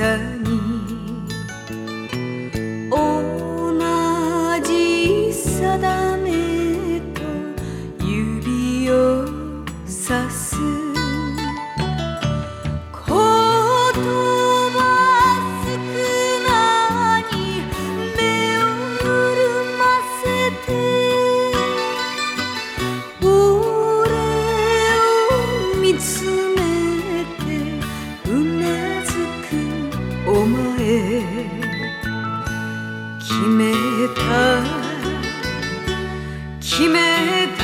さに。同じさだお前決めた決めた。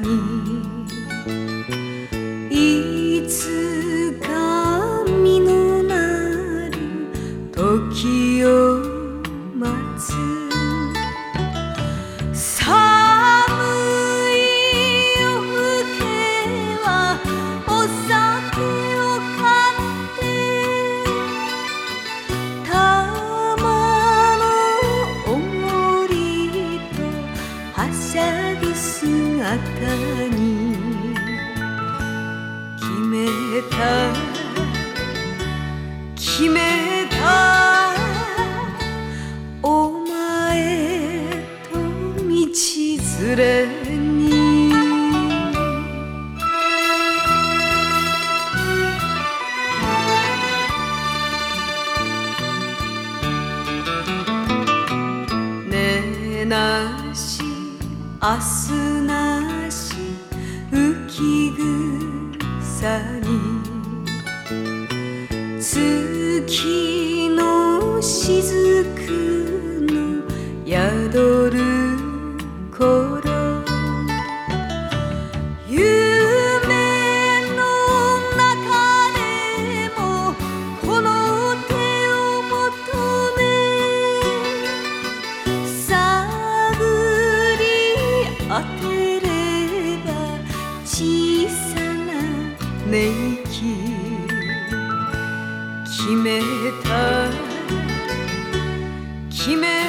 にいつか実のなる時を待つ。に決めた決めたお前と道連れに。ねなし明日さに。月の雫。寝息決めた。決めた